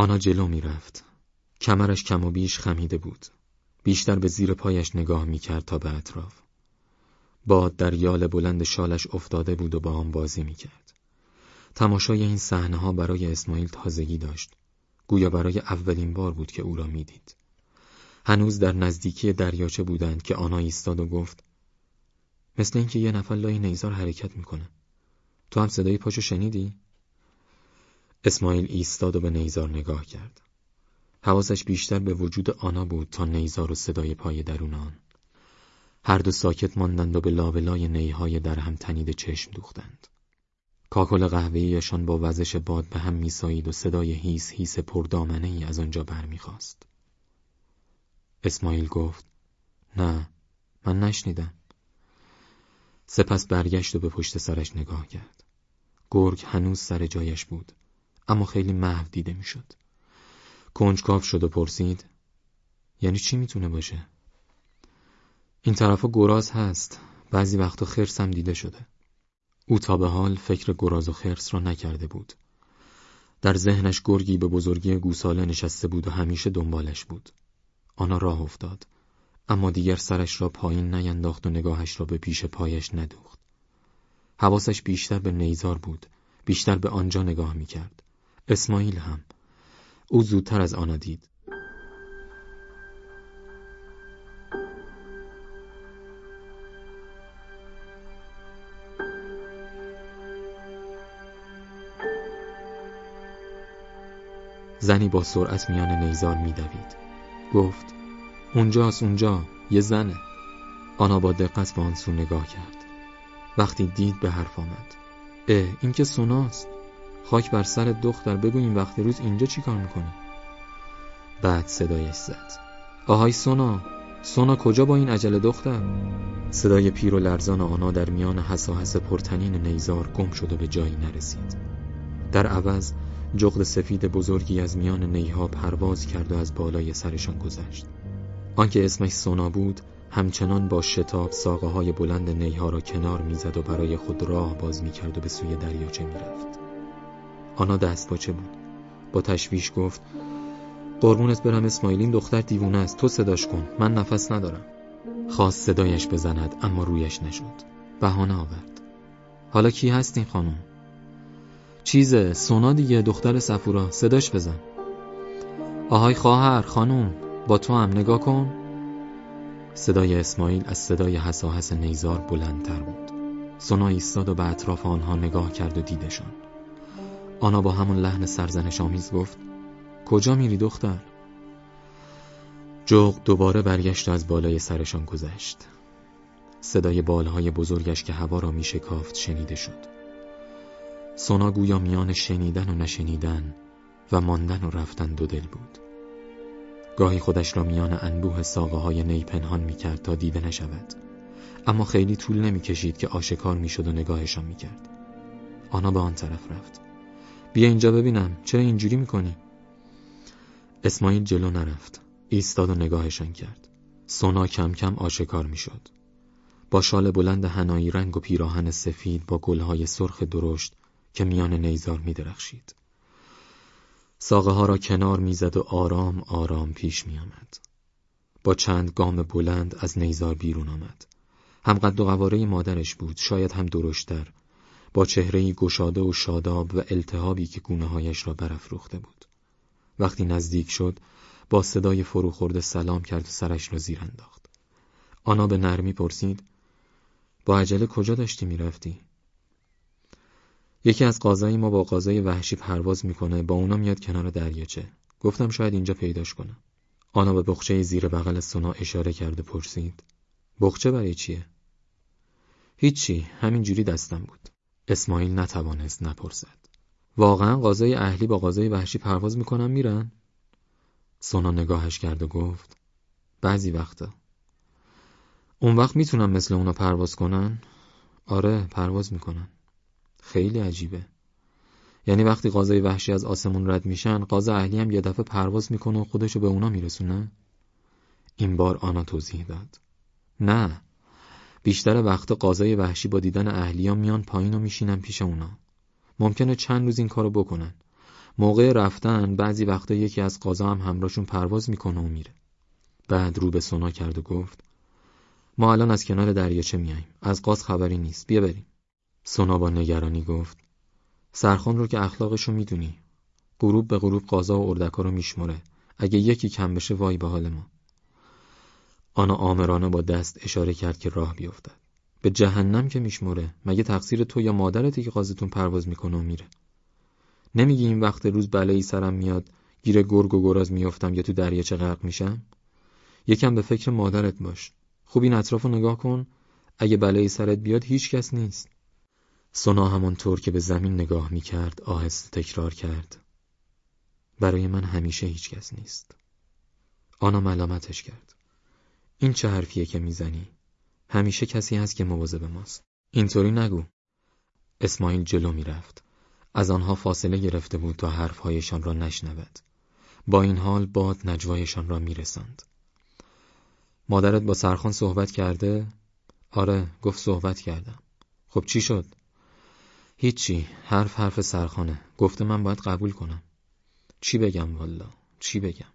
آنا جلو می‌رفت. کمرش کم و بیش خمیده بود. بیشتر به زیر پایش نگاه می‌کرد تا به اطراف. باد در یال بلند شالش افتاده بود و با آن بازی می‌کرد. تماشای این صحنه ها برای اسماعیل تازگی داشت. گویا برای اولین بار بود که او را می‌دید. هنوز در نزدیکی دریاچه بودند که آنا ایستاد و گفت مثل اینکه یه نفر لای نیزار حرکت می‌کنه. تو هم صدای پاشو شنیدی؟ اسماعیل ایستاد و به نیزار نگاه کرد. حواسش بیشتر به وجود آنا بود تا نیزار و صدای پای درون آن. هر دو ساکت ماندند و به لاولای نیهای در هم تنید چشم دوختند. کاکل قهوه‌ایشان با وزش باد به هم میسایید و صدای هیس هیس پردامنه ای از آنجا برمیخواست. اسماعیل گفت نه من نشنیدم. سپس برگشت و به پشت سرش نگاه کرد. گرگ هنوز سر جایش بود اما خیلی محو دیده می‌شد. کنجکاو شد و پرسید یعنی چی می‌تونه باشه؟ این طرفا گراز هست. بعضی وقتا خرس هم دیده شده. او تا به حال فکر گراز و خرس را نکرده بود. در ذهنش گرگی به بزرگی گوساله نشسته بود و همیشه دنبالش بود. آنا راه افتاد. اما دیگر سرش را پایین نینداخت و نگاهش را به پیش پایش ندوخت. حواسش بیشتر به نیزار بود. بیشتر به آنجا نگاه می‌کرد. اسماعیل هم. او زودتر از آنا دید. زنی با سرعت میان نیزار میدوید. گفت اونجاست اونجا یه زنه. آنا با دقت به آن سو نگاه کرد. وقتی دید به حرف آمد. اه این که سوناست. خاک بر سر دختر. بگو این وقت روز اینجا چی کار می‌کنی بعد صدایش زد. آهای سونا سونا کجا با این عجله دختر؟ صدای پیر و لرزان آنا در میان حساحس پرتنین نیزار گم شد و به جایی نرسید. در عوض جغد سفید بزرگی از میان نیها پرواز کرد و از بالای سرشان گذشت. آنکه اسمش سونا بود همچنان با شتاب ساقه های بلند نیها را کنار می‌زد و برای خود راه باز می‌کرد و به سوی دریاچه می‌رفت. آنا دست باچه بود. با تشویش گفت قربونت برم اسماعیلین دختر دیوونه است. تو صداش کن. من نفس ندارم. خواست صدایش بزند اما رویش نشد. بهانه آورد. حالا کی هستین خانم؟ چیزه سونا دیگه دختر سفورا. صداش بزن. آهای خواهر خانم با تو هم نگاه کن. صدای اسماعیل از صدای حساحس نیزار بلندتر بود. سونا ایستاد و به اطراف آنها نگاه کرد و دیدشان. آنا با همون لحن سرزنش آمیز گفت کجا میری دختر؟ جغ دوباره برگشت و از بالای سرشان گذشت. صدای بالهای بزرگش که هوا را می شکافت شنیده شد. سونا گویا میان شنیدن و نشنیدن و ماندن و رفتن دو دل بود. گاهی خودش را میان انبوه ساقه های نی پنهان می کرد تا دیده نشود. اما خیلی طول نمی کشید که آشکار می شد و نگاهشان می کرد آنا به آن طرف رفت. بیا اینجا ببینم چرا اینجوری می کنی؟ اسماعیل جلو نرفت ایستاد و نگاهشان کرد سونا کم کم آشکار می شد با شال بلند هنایی رنگ و پیراهن سفید با گلهای سرخ درشت که میان نیزار می درخشید. ساقه ها را کنار می‌زد و آرام آرام پیش می آمد. با چند گام بلند از نیزار بیرون آمد. هم قد و قواره مادرش بود شاید هم درشتر با چهرهی گشاده و شاداب و التهابی که گونه هایش را برافروخته بود. وقتی نزدیک شد با صدای فروخورده سلام کرد و سرش را زیر انداخت. آنا به نرمی پرسید با عجله کجا داشتی می‌رفتی؟ یکی از قازایی ما با قازای وحشی پرواز می‌کنه با اونا میاد کنار دریاچه گفتم شاید اینجا پیداش کنم آنا به بخچه زیر بغل سونا اشاره کرده پرسید بخچه برای چیه هیچی همینجوری دستم بود اسماعیل نتوانست نپرسد. واقعا قازای اهلی با قازای وحشی پرواز می‌کنن میرن؟ سونا نگاهش کرد و گفت بعضی وقتا. اون وقت می‌تونم مثل اونا پرواز کنن؟ آره پرواز می‌کنن. خیلی عجیبه. یعنی وقتی قازای وحشی از آسمون رد میشن قاز اهلی هم یه دفعه پرواز می‌کنه و خودشو به اونا میرسونه؟ این بار آنا توضیح داد. نه بیشتر وقت قازای وحشی با دیدن اهلیا میان پایین و میشینن پیش اونا. ممکنه چند روز این کارو بکنن. موقع رفتن بعضی وقتا یکی از قازا هم همراهشون پرواز می‌کنه و میره. بعد رو به سونا کرد و گفت ما الان از کنار دریاچه میاییم از قاز خبری نیست. بیا بریم. سونا با نگرانی گفت سرخان رو که اخلاقشو می‌دونی. غروب به غروب قازا و اردکا رو میشمره اگه یکی کم بشه وای به حال ما. آنا آمرانه با دست اشاره کرد که راه بیفتد. به جهنم که میشمره مگه تقصیر تو یا مادرتی که قازتون پرواز می‌کنه و میره؟ نمیگی این وقت روز بلایی سرم میاد گیر گرگ و گراز میافتم یا تو دریاچه غرق میشم؟ یکم به فکر مادرت باش. خوب این اطراف رو نگاه کن. اگه بلایی سرت بیاد هیچ کس نیست. سونا همانطور که به زمین نگاه می‌کرد آهسته تکرار کرد. برای من همیشه هیچ کس نیست. آنا ملامتش کرد. این چه حرفیه که می‌زنی؟ همیشه کسی هست که مواظب ماست. اینطوری نگو. اسماعیل جلو می‌رفت. از آنها فاصله گرفته بود تا حرفهایشان را نشنود. با این حال باد نجوایشان را میرساند. مادرت با سرخان صحبت کرده؟ آره گفت صحبت کردم. خب چی شد؟ هیچی حرف حرف سرخانه. گفته من باید قبول کنم. چی بگم والا؟ چی بگم؟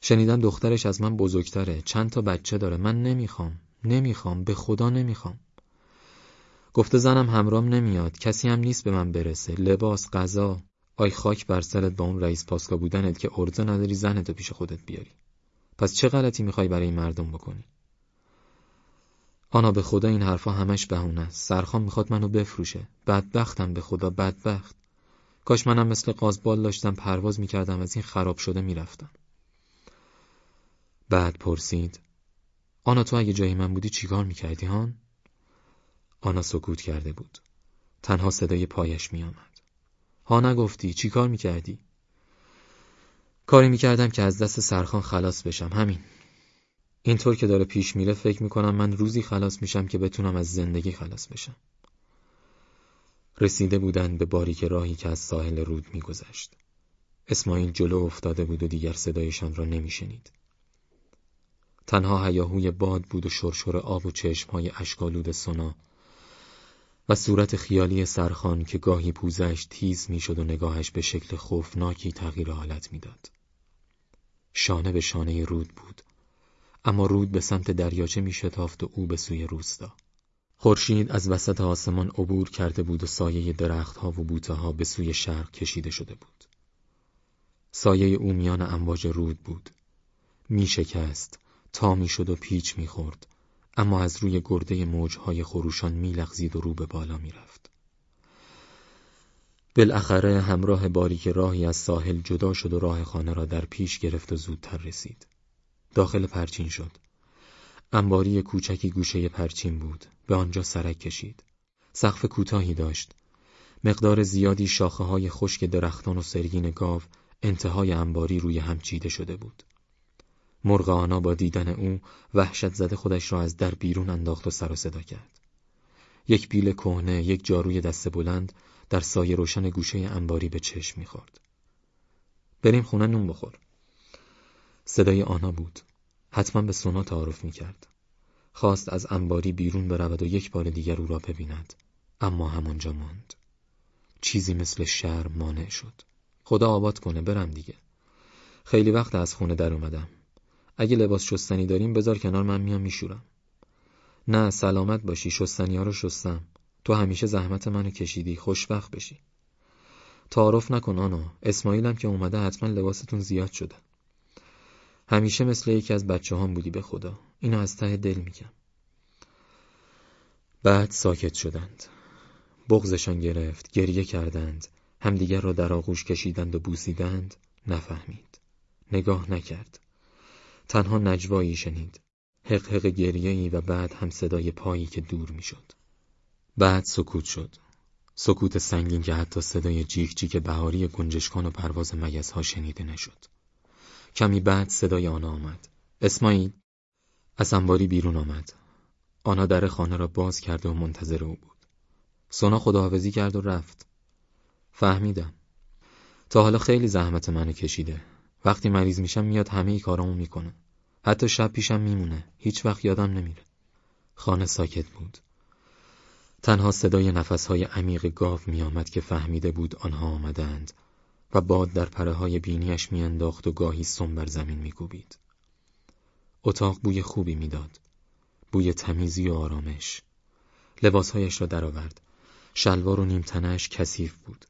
شنیدم دخترش از من بزرگتره. چند تا بچه داره. من نمی‌خوام. نمی‌خوام. به خدا نمی‌خوام. گفته زنم همرام نمیاد. کسی هم نیست به من برسه. لباس غذا. آی خاک بر سرت با اون رئیس پاسکا بودنت که ارزه نداری زنتو پیش خودت بیاری. پس چه غلطی می‌خوای برای مردم بکنی؟ آنا به خدا این حرفا همش بهونه است. سرخان می‌خواد منو بفروشه. بدبختم به خدا بدبخت. کاش منم مثل قازبال داشتم پرواز می‌کردم از این خراب شده می‌رفتم. بعد پرسید آنا تو اگه جای من بودی چیکار می‌کردی هان؟ آنا سکوت کرده بود. تنها صدای پایش میآمد. ها نگفتی چیکار می‌کردی؟ کاری می‌کردم که از دست سرخان خلاص بشم همین. اینطور که داره پیش میره فکر می‌کنم من روزی خلاص میشم که بتونم از زندگی خلاص بشم. رسیده بودند به باریک راهی که از ساحل رود میگذشت. اسماعیل جلو افتاده بود و دیگر صدایشان را نمیشنید. تنها هیاهوی باد بود و شرشور آب و چشمهای اشکالود سنا و صورت خیالی سرخان که گاهی پوزش تیز می‌شد و نگاهش به شکل خوفناکی تغییر حالت می‌داد. شانه به شانه رود بود اما رود به سمت دریاچه می شتافت و او به سوی روستا. خورشید از وسط آسمان عبور کرده بود و سایه درختها و بوته ها به سوی شرق کشیده شده بود. سایه او میان امواج رود بود. می شکست تا می شد و پیچ می خورد اما از روی گرده موجهای خروشان می لغزید و رو به بالا می رفت بالاخره همراه باریک راهی از ساحل جدا شد و راه خانه را در پیش گرفت و زودتر رسید. داخل پرچین شد. انباری کوچکی گوشه پرچین بود. به آنجا سرک کشید. سقف کوتاهی داشت. مقدار زیادی شاخه های خشک درختان و سرگین گاو انتهای انباری روی هم چیده شده بود. مرغ آنا با دیدن او وحشت زده خودش را از در بیرون انداخت و سر و صدا کرد. یک بیل کهنه یک جاروی دست بلند در سایه روشن گوشه انباری به چشم می‌خورد. بریم خونه نون بخور. صدای آنا بود. حتما به سونا تعارف می‌کرد. خواست از انباری بیرون برود و یک بار دیگر او را ببیند. اما همانجا ماند. چیزی مثل شر مانع شد. خدا آباد کنه برم دیگه. خیلی وقت از خونه در اومدم. اگه لباس شستنی داریم بذار کنار من میام میشورم. نه سلامت باشی شستنی ها رو شستم. تو همیشه زحمت منو کشیدی خوشبخت بشی. تعارف نکن آنا اسماعیلم که اومده حتما لباستون زیاد شده. همیشه مثل یکی از بچه هم بودی به خدا. اینو از ته دل میگم. بعد ساکت شدند. بغزشان گرفت گریه کردند. همدیگر را در آغوش کشیدند و بوسیدند. نفهمید. نگاه نکرد. تنها نجوایی شنید. حق حق گریهی و بعد هم صدای پایی که دور می‌شد. بعد سکوت شد. سکوت سنگین که حتی صدای جیک جیک بهاری گنجشکان و پرواز مگزها شنیده نشد. کمی بعد صدای آنا آمد. اسماعیل. از انباری بیرون آمد. آنا در خانه را باز کرده و منتظر او بود. سونا خداحافظی کرد و رفت. فهمیدم. تا حالا خیلی زحمت منو کشیده. وقتی مریض میشم میاد همه ای کارامو می‌کنه حتی شب پیشم میمونه هیچ وقت یادم نمیره خانه ساکت بود تنها صدای نفسهای عمیق گاو میآمد که فهمیده بود آنها آمدند و باد در پره های بینیش میانداخت و گاهی سم بر زمین میکوبید. اتاق بوی خوبی می‌داد. بوی تمیزی و آرامش. لباسهایش را درآورد. شلوار و نیمتنش کثیف بود.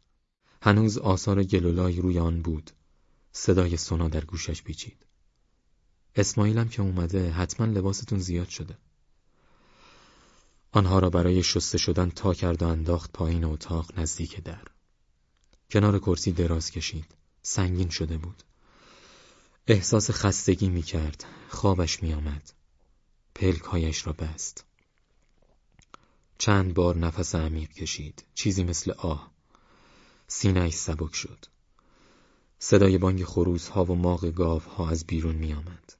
هنوز آثار گلولای روی آن بود. صدای سونا در گوشش پیچید. اسماعیلم که اومده حتما لباستون زیاد شده. آنها را برای شسته شدن تا کرد و انداخت پایین اتاق نزدیک در. کنار کرسی دراز کشید. سنگین شده بود. احساس خستگی می کرد. خوابش می آمد. پلکهایش را بست. چند بار نفس عمیق کشید. چیزی مثل آه. سینهش سبک شد. صدای بانگ خروس ها و ماغ گاف ها از بیرون می آمد.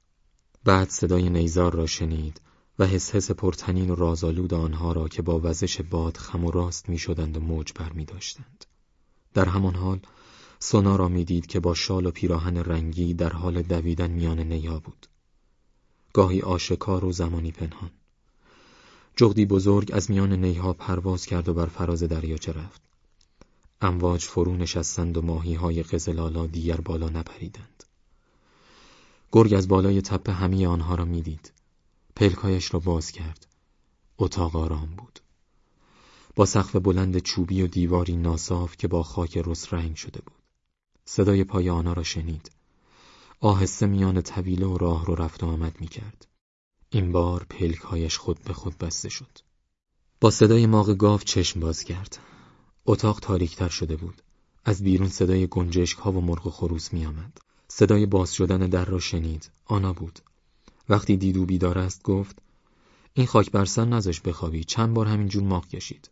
بعد صدای نیزار را شنید و حس حس پرتنین و رازآلود آنها را که با وزش باد خم و راست می شدند و موج بر می داشتند. در همان حال سونا را می‌دید که با شال و پیراهن رنگی در حال دویدن میان نیا بود. گاهی آشکار و زمانی پنهان. جغدی بزرگ از میان نیها پرواز کرد و بر فراز دریاچه رفت. امواج فرو نشستند و ماهی های قزلالا دیگر بالا نپریدند. گرگ از بالای تپه همه آنها را می‌دید. پلکایش را باز کرد. اتاق آرام بود. با سقف بلند چوبی و دیواری ناصاف که با خاک رس رنگ شده بود. صدای پای آنها را شنید. آهسته میان طویله و راه رو رفت و آمد می کرد. این بار پلکهایش خود به خود بسته شد. با صدای ماغ گاو چشم باز کرد. اتاق تاریکتر شده بود. از بیرون صدای گنجشک ها و مرغ و خروس می آمد. صدای باز شدن در را شنید. آنا بود. وقتی دیدو بیدار است گفت این خاک برسن نزاش بخوابی چند بار همین جون ماغ کشید.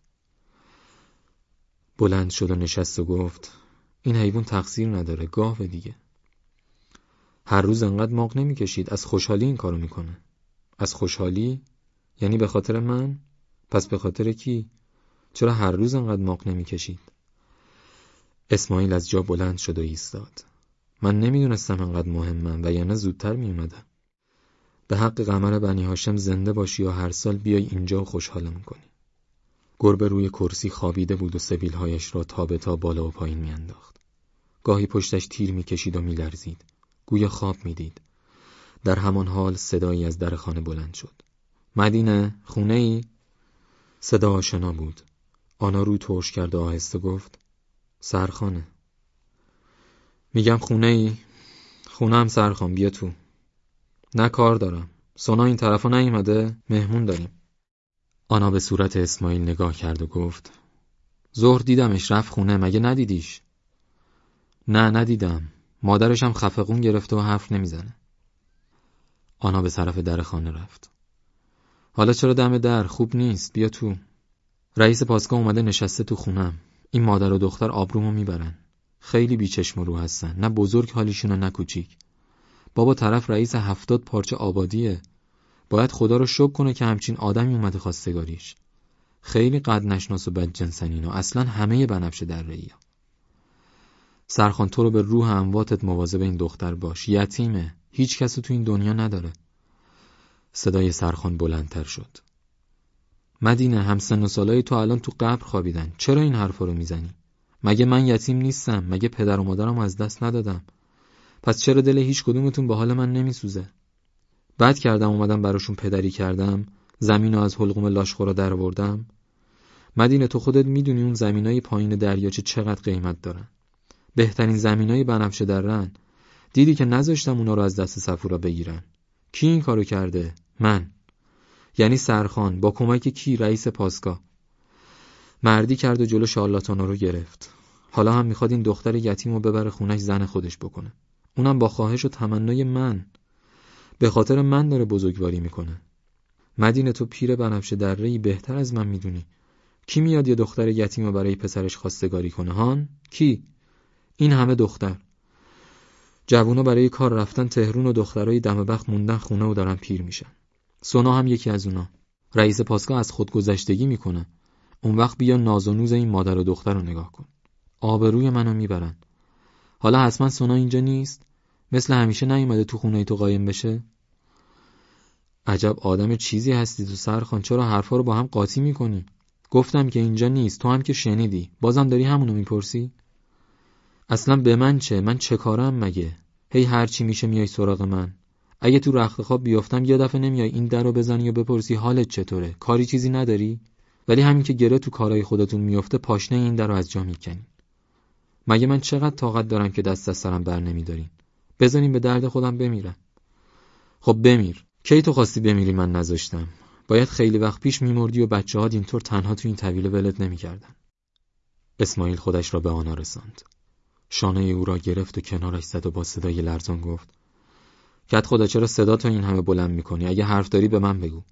بلند شد و نشست و گفت این حیوان تقصیر نداره گاو دیگه. هر روز انقدر ماغ نمی‌کشید از خوشحالی این کارو می‌کنه. از خوشحالی؟ یعنی به خاطر من؟ پس به خاطر کی؟ چرا هر روز انقدر ماغ نمی‌کشید؟ اسماعیل از جا بلند شد و ایستاد. من نمی‌دونستم انقدر مهمم و یا نه زودتر میومدم. به حق قمر بنی هاشم زنده باشی و هر سال بیای اینجا و خوشحالم کنی. گربه روی کرسی خوابیده بود و سبیلهایش را تا به تا بالا و پایین میانداخت. گاهی پشتش تیر می‌کشید و میلرزید. گویا خواب می‌دید. در همان حال صدایی از در خانه بلند شد. مدینه خونه ای؟ صدا آشنا بود. آنا رو ترش کرد و آهسته گفت سرخانه. میگم خونه ای؟ خونه هم سرخان بیا تو. نه کار دارم. سونا این طرفا نیومده مهمون داریم. آنا به صورت اسماعیل نگاه کرد و گفت ظهر دیدمش رفت خونه مگه ندیدیش؟ نه ندیدم. مادرشم خفقون گرفته و حرف نمی‌زنه. آنا به طرف در خانه رفت. حالا چرا دم در خوب نیست بیا تو. رئیس پاسگاه اومده نشسته تو خونم. این مادر و دختر آبرومو می‌برن. خیلی بیچشم رو هستن. نه بزرگ حالیشون نه کوچیک. بابا طرف رئیس هفتاد پارچه آبادیه. باید خدا رو شکر کنه که همچین آدمی اومده خواستگاریش. خیلی قد نشناس و بد جنسن و اصلا همه بنفشه در ریا. سرخان تو رو به روح امواتت مواظب این دختر باش یتیمه هیچ کسی تو این دنیا نداره صدای سرخان بلندتر شد مدینه همسن و سالای تو الان تو قبر خوابیدن. چرا این حرفا رو می‌زنی؟ مگه من یتیم نیستم؟ مگه پدر و مادرم از دست ندادم؟ پس چرا دل هیچ کدومتون به حال من نمیسوزه؟ بعد کردم اومدم براشون پدری کردم. زمین از حلقوم لاشخورا در بردم مدینه تو خودت می‌دونی اون زمینای پایین دریاچه چقدر قیمت دارن. بهترین زمینای بنفشه درن دیدی که نذاشتم اونا رو از دست صفورا بگیرن. کی این کارو کرده؟ من. یعنی سرخان با کمک کی رئیس پاسگاه. مردی کرد و جلو شارلاتانا رو گرفت. حالا هم می‌خواد این دختر یتیم رو ببره خونش زن خودش بکنه. اونم با خواهش و تمنای من. به خاطر من داره بزرگواری می‌کنه. مدینه تو پیر بنفشه دره بهتر از من می‌دونی. کی میاد یه دختر یتیم رو برای پسرش خواستگاری کنه؟ هان؟ کی؟ این همه دختر. جوونا برای کار رفتن تهرون و دخترای دم بخت موندن خونه و دارن پیر میشن. سونا هم یکی از اونا. رئیس پاسگاه از خودگذشتگی می‌کنه. اون وقت بیا ناز و نوز این مادر و دختر رو نگاه کن. آبروی منو می‌برن. حالا حتما سونا اینجا نیست؟ مثل همیشه نیومده تو خونه تو قایم بشه؟ عجب آدم چیزی هستی تو سرخان چرا حرفا رو با هم قاطی می‌کنی؟ گفتم که اینجا نیست. تو هم که شنیدی. بازم داری همونو می‌پرسی؟ اصلا به من چه؟ من چه کارم مگه؟ هی هر چی میشه میای سراغ من. اگه تو رخت خواب بیافتم یه دفعه نمیای این در رو بزنی و بپرسی حالت چطوره؟ کاری چیزی نداری؟ ولی همین که گره تو کارهای خودتون میفته پاشنه این در رو از جا می‌کنین مگه من چقدر طاقت دارم که دست از سرم بر نمیدارین؟ بزنین به درد خودم بمیرم. خب بمیر. کی تو خواستی بمیری من نذاشتم؟ باید خیلی وقت پیش میمردی و بچه ها اینطور تنها تو این طویله ولت نمی‌کردن. اسماعیل خودش را به آنها رساند. شانه او را گرفت و کنارش زد و با صدای لرزان گفت کت خدا چرا صدا تو این همه بلند می‌کنی؟ اگه حرف داری به من بگو.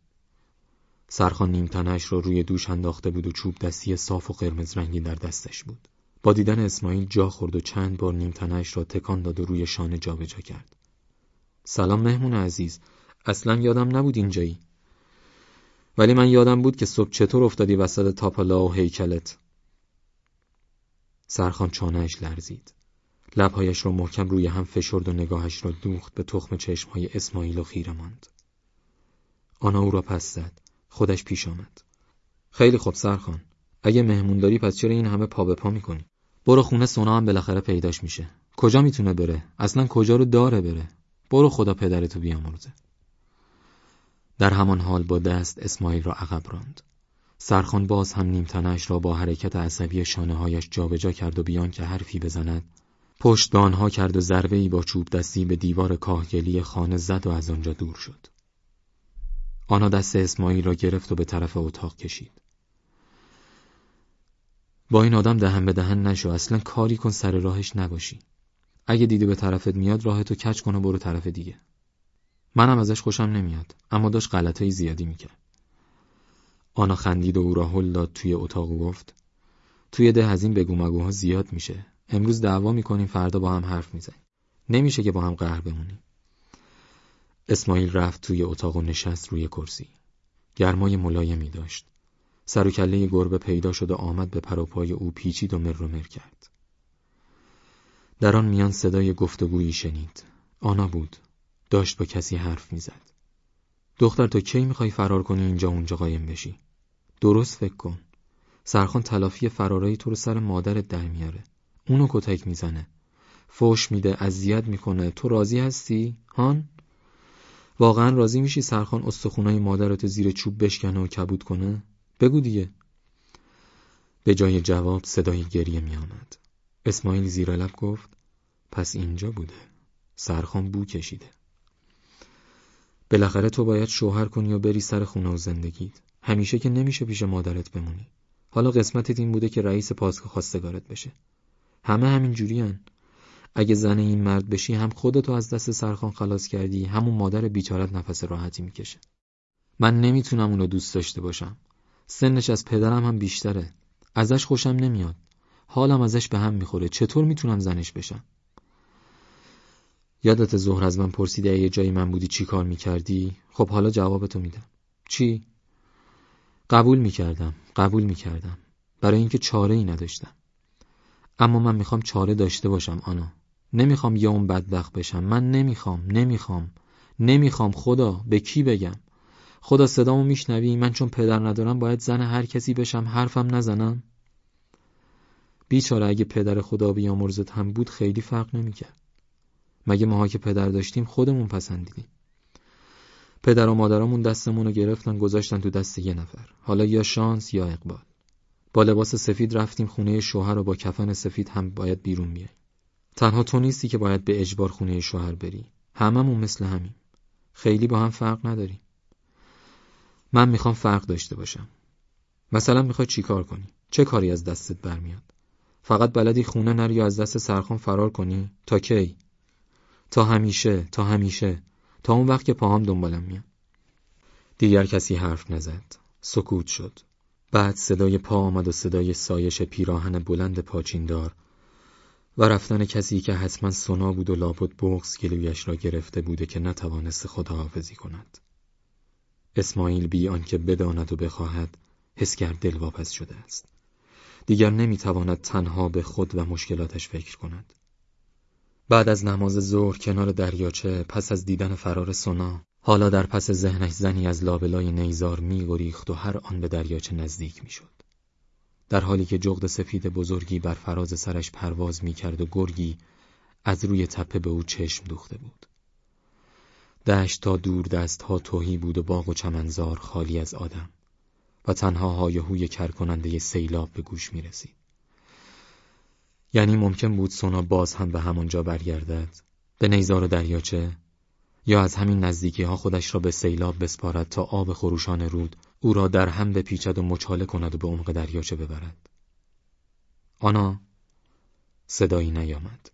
سرخان نیمتنش را روی دوش انداخته بود و چوب دستی صاف و قرمز رنگی در دستش بود. با دیدن اسماعیل جا خورد و چند بار نیمتنش را تکان داد و روی شانه جابجا کرد. سلام مهمون عزیز. اصلا یادم نبود اینجایی. ولی من یادم بود که صبح چطور افتادی وسط تاپالا و هیکلت. سرخان چانهش لرزید. لبهایش را محکم روی هم فشرد و نگاهش را دوخت به تخم چشمهای اسماعیل و خیره ماند. آنا او را پس زد. خودش پیش آمد. خیلی خوب سرخان اگه مهمون داری پس چرا این همه پا به پا می‌کنی؟ برو خونه سونا هم بالاخره پیداش میشه. کجا می‌تونه بره؟ اصلا کجا رو داره بره؟ برو خدا پدرتو بیامرزه. در همان حال با دست اسماعیل را عقب راند. سرخان باز هم نیمتنش را با حرکت عصبی شانه هایش جابجا کرد و بیان که حرفی بزند پشت به آنها کرد و ضربه با چوب دستی به دیوار کاهگلی خانه زد و از آنجا دور شد. آنا دست اسماعیل را گرفت و به طرف اتاق کشید. با این آدم دهن به دهن نشو اصلا کاری کن سر راهش نباشی. اگه دیده به طرفت میاد راهتو کچ کن و برو طرف دیگه. منم ازش خوشم نمیاد اما داشت غلطای زیادی می‌کرد. آنا خندید و او را هل داد توی اتاق و گفت توی ده از این بگو مگوها زیاد میشه. امروز دعوا می‌کنیم فردا با هم حرف می‌زنیم. نمیشه که با هم قهر بمونیم. اسماعیل رفت توی اتاق و نشست روی کرسی. گرمای ملایمی داشت. سر و کله گربه پیدا شد و آمد به پروپای او پیچید و مر و مر کرد. در آن میان صدای گفتگویی شنید. آنا بود. داشت با کسی حرف می‌زد. دختر تو کی می‌خوای فرار کنی اینجا اونجا قایم بشی؟ درست فکر کن. سرخان تلافی فرارای تو رو سر مادرت در میاره. اونو کتک می‌زنه. فوش میده اذیت می‌کنه. تو راضی هستی؟ هان؟ واقعا راضی میشی سرخان استخونای مادرت زیر چوب بشکنه و کبود کنه؟ بگو دیگه. به جای جواب صدای گریه میآمد. اسماعیل زیر لب گفت پس اینجا بوده. سرخان بو کشیده. بالاخره تو باید شوهر کنی و بری سر خونه و زندگیت. همیشه که نمیشه پیش مادرت بمونی. حالا قسمتت این بوده که رئیس پاسگاه خواستگارت بشه. همه همین جوریان اگه زن این مرد بشی هم خودتو از دست سرخان خلاص کردی همون مادر بیچارت نفس راحتی می‌کشه. من نمی‌تونم اونو دوست داشته باشم. سنش از پدرم هم بیشتره. ازش خوشم نمیاد. حالم ازش به هم می‌خوره. چطور می‌تونم زنش بشم؟ یادت ظهر از من پرسیده یه جایی من بودی چی کار می‌کردی؟ خب حالا جوابتو میدم. چی؟ قبول می‌کردم. قبول می‌کردم. برای اینکه چاره ای نداشتم. اما من می‌خوام چاره داشته باشم آنا. نمی‌خوام یه اون بدبخت بشم. من نمی‌خوام نمی‌خوام. نمی‌خوام خدا. به کی بگم؟ خدا صدامو میشنوی؟ من چون پدر ندارم باید زن هر کسی بشم. حرفم نزنم. بیچاره اگه پدر خدا بیامرزت هم بود خیلی فرق نمی‌کرد. مگه ماها که پدر داشتیم خودمون پسندیدیم. پدر و مادرامون دستمون رو گرفتن گذاشتن تو دست یه نفر. حالا یا شانس یا اقبال. با لباس سفید رفتیم خونه شوهر و با کفن سفید هم باید بیرون بیای. تنها تو نیستی که باید به اجبار خونه شوهر بری. هممون مثل همین خیلی با هم فرق نداریم من می‌خوام فرق داشته باشم. مثلا می‌خوای چیکار کنی؟ چه کاری از دستت برمیاد؟ فقط بلدی خونه نری یا از دست سرخان فرار کنی؟ تا کی؟ تا همیشه تا همیشه. تا اون وقت که پاهام دنبالم میاد. دیگر کسی حرف نزد. سکوت شد. بعد صدای پا آمد و صدای سایش پیراهن بلند پاچیندار و رفتن کسی که حتما سنا بود و لابد بغز گلویش را گرفته بوده که نتوانست خداحافظی کند. اسماعیل بی آنکه بداند و بخواهد حس کرد دل واپس شده است. دیگر نمی‌تواند تنها به خود و مشکلاتش فکر کند. بعد از نماز ظهر کنار دریاچه پس از دیدن فرار سونا حالا در پس ذهنش زنی از لابلای نیزار میگریخت و هر آن به دریاچه نزدیک می‌شد در حالی که جغد سفید بزرگی بر فراز سرش پرواز می کرد و گرگی از روی تپه به او چشم دوخته بود. دشت تا دور دست ها توهی بود و باغ و چمنزار خالی از آدم و تنها های هوی کرکننده سیلاب به گوش می رسید. یعنی ممکن بود سونا باز هم به همانجا برگردد به نیزار و دریاچه یا از همین نزدیکی ها خودش را به سیلاب بسپارد تا آب خروشان رود او را در هم بپیچد و مچاله کند و به عمق دریاچه ببرد. آنا صدایی نیامد.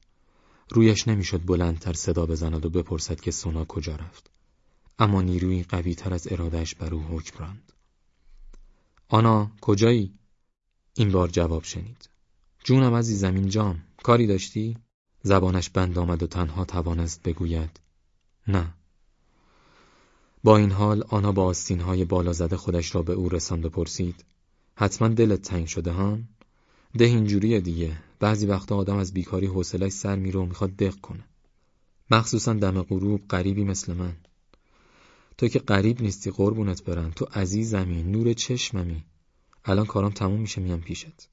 رویش نمی‌شد بلندتر صدا بزند و بپرسد که سونا کجا رفت. اما نیروی قوی تر از ارادش بر او حکم راند. آنا کجایی؟ این بار جواب شنید. جونم عزیزم اینجام. کاری داشتی؟ زبانش بند آمد و تنها توانست بگوید نه. با این حال آنا با آستینهای بالا زده خودش را به او رساند و پرسید حتما دلت تنگ شده ها؟ ده اینجوریه دیگه. بعضی وقتا آدم از بیکاری حوصلش سر میره و می‌خواد دق کنه. مخصوصا دم غروب قریبی مثل من. تو که قریب نیستی قربونت برم. تو عزیزمی نور چشممی. الان کارام تموم میشه میام پیشت.